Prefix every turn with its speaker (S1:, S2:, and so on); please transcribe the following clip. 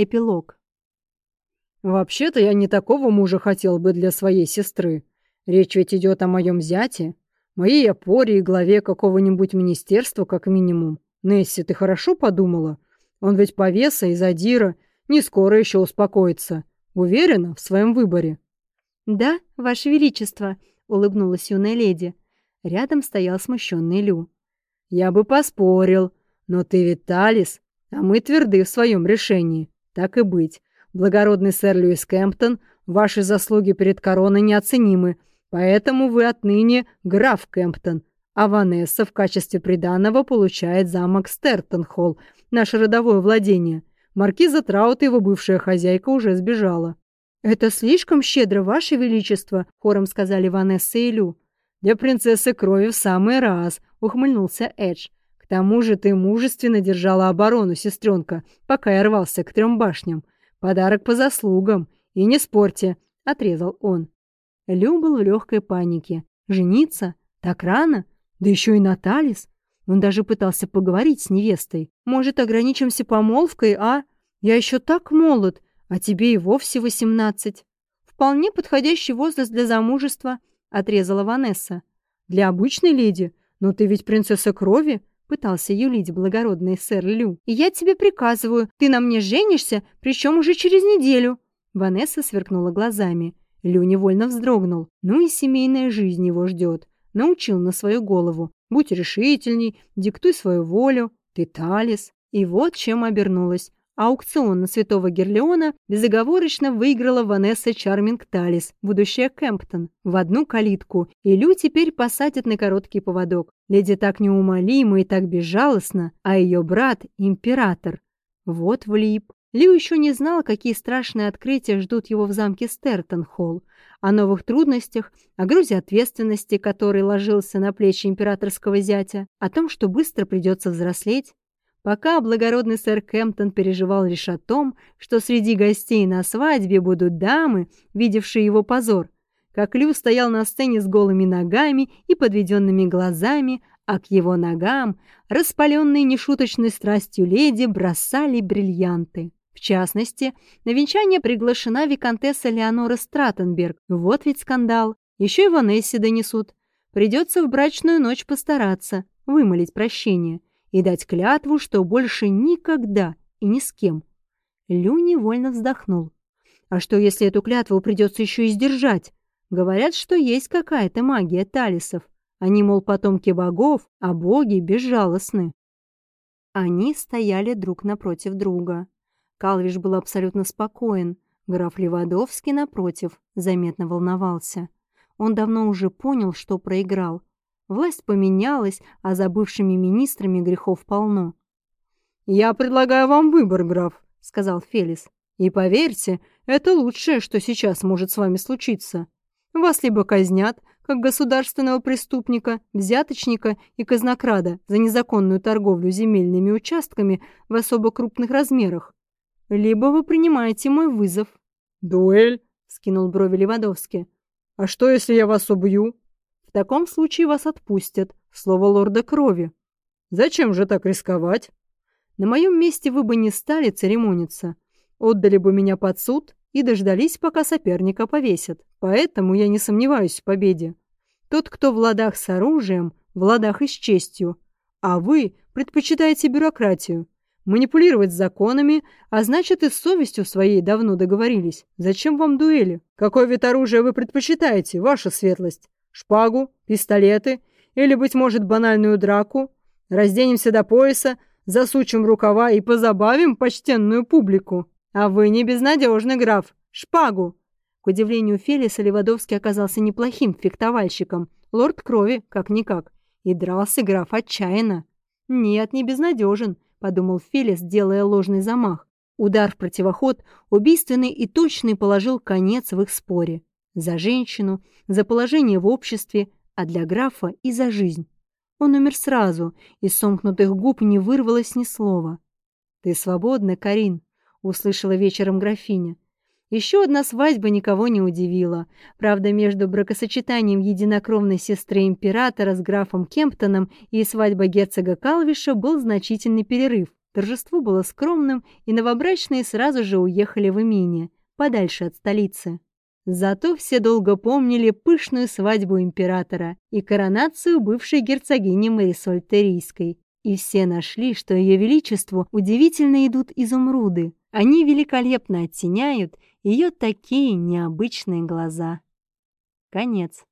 S1: Эпилог.
S2: «Вообще-то я не такого мужа хотел бы для своей сестры. Речь ведь идет о моем зяте, моей опоре и главе какого-нибудь министерства, как минимум. Несси, ты хорошо подумала? Он ведь повеса и задира, не скоро еще успокоится. Уверена в своем выборе?»
S1: «Да, Ваше Величество», — улыбнулась юная леди. Рядом стоял смущенный Лю.
S2: «Я бы поспорил, но ты ведь Талис, а мы тверды в своем решении. Так и быть. Благородный сэр Льюис Кэмптон, ваши заслуги перед короной неоценимы, поэтому вы отныне граф Кэмптон, а Ванесса в качестве приданого получает замок Стертон-Холл, наше родовое владение. Маркиза Траут, его бывшая хозяйка, уже сбежала.
S1: «Это слишком щедро, Ваше Величество», — хором сказали Ванесса и Лю.
S2: «Для принцессы крови в самый раз», — ухмыльнулся Эдж. «К тому же ты мужественно держала оборону, сестренка, пока я рвался к трем башням. Подарок по заслугам. И не спорьте», — отрезал он.
S1: Лю был в легкой панике. «Жениться? Так рано? Да еще и Наталис?» Он даже пытался поговорить с невестой. «Может, ограничимся помолвкой, а? Я еще так молод, а тебе и вовсе восемнадцать. Вполне подходящий возраст для замужества», — отрезала Ванесса. «Для обычной леди? Но ты ведь принцесса крови?» — пытался юлить благородный сэр Лю. «И я тебе приказываю, ты на мне женишься, причем уже через неделю». Ванесса сверкнула глазами. Лю невольно вздрогнул. Ну и семейная жизнь его ждет. Научил на свою голову. Будь решительней, диктуй свою волю. Ты Талис. И вот чем обернулась. Аукцион на Святого Герлеона безоговорочно выиграла Ванесса Чарминг Талис, будущая Кемптон, в одну калитку, и Лю теперь посадят на короткий поводок. Леди так неумолима и так безжалостна, а ее брат — император. Вот влип. Лю еще не знал, какие страшные открытия ждут его в замке Стертон-Холл, о новых трудностях, о грузе ответственности, который ложился на плечи императорского зятя, о том, что быстро придется взрослеть, Пока благородный сэр Кемптон переживал лишь о том, что среди гостей на свадьбе будут дамы, видевшие его позор, как Лю стоял на сцене с голыми ногами и подведенными глазами, а к его ногам, распаленные нешуточной страстью леди, бросали бриллианты. В частности, на венчание приглашена виконтесса Леонора Стратенберг. Вот ведь скандал. Еще и Ванессе донесут. Придется в брачную ночь постараться, вымолить прощение и дать клятву, что больше никогда и ни с кем. Лю невольно вздохнул. А что, если эту клятву придется еще и сдержать? Говорят, что есть какая-то магия талисов. Они, мол, потомки богов, а боги безжалостны. Они стояли друг напротив друга. Калвиш был абсолютно спокоен. Граф Левадовский, напротив, заметно волновался. Он давно уже понял, что проиграл, Власть поменялась, а за бывшими министрами грехов полно. «Я предлагаю вам выбор, граф», — сказал Фелис. «И поверьте, это лучшее, что сейчас может с вами случиться. Вас либо казнят, как государственного преступника, взяточника и казнокрада за незаконную торговлю земельными участками в особо крупных размерах, либо вы принимаете мой вызов».
S2: «Дуэль?»
S1: — скинул брови Левадовский.
S2: «А что, если я вас убью?»
S1: В таком случае вас отпустят. Слово лорда крови.
S2: Зачем же так рисковать?
S1: На моем месте вы бы не стали церемониться. Отдали бы меня под суд и дождались, пока соперника повесят. Поэтому я не сомневаюсь в победе. Тот, кто в ладах с оружием, в ладах и с честью. А вы предпочитаете бюрократию. Манипулировать законами, а значит и с совестью своей давно договорились. Зачем вам дуэли?
S2: Какой вид оружия вы предпочитаете, ваша светлость? Шпагу, пистолеты или, быть может, банальную драку. Разденемся до пояса, засучим рукава и позабавим почтенную публику. А вы не безнадежный граф. Шпагу!»
S1: К удивлению Фелиса, Левадовский оказался неплохим фехтовальщиком. Лорд крови, как-никак. И дрался граф отчаянно. «Нет, не безнадежен», — подумал Фелис, делая ложный замах. Удар в противоход, убийственный и точный, положил конец в их споре. За женщину, за положение в обществе, а для графа и за жизнь. Он умер сразу, из сомкнутых губ не вырвалось ни слова. «Ты свободна, Карин», — услышала вечером графиня. Еще одна свадьба никого не удивила. Правда, между бракосочетанием единокровной сестры императора с графом Кемптоном и свадьбой герцога Калвиша был значительный перерыв. Торжество было скромным, и новобрачные сразу же уехали в имение, подальше от столицы. Зато все долго помнили пышную свадьбу императора и коронацию бывшей герцогини Марисоль Терийской. И все нашли, что ее величеству удивительно идут изумруды. Они великолепно оттеняют ее такие необычные глаза. Конец.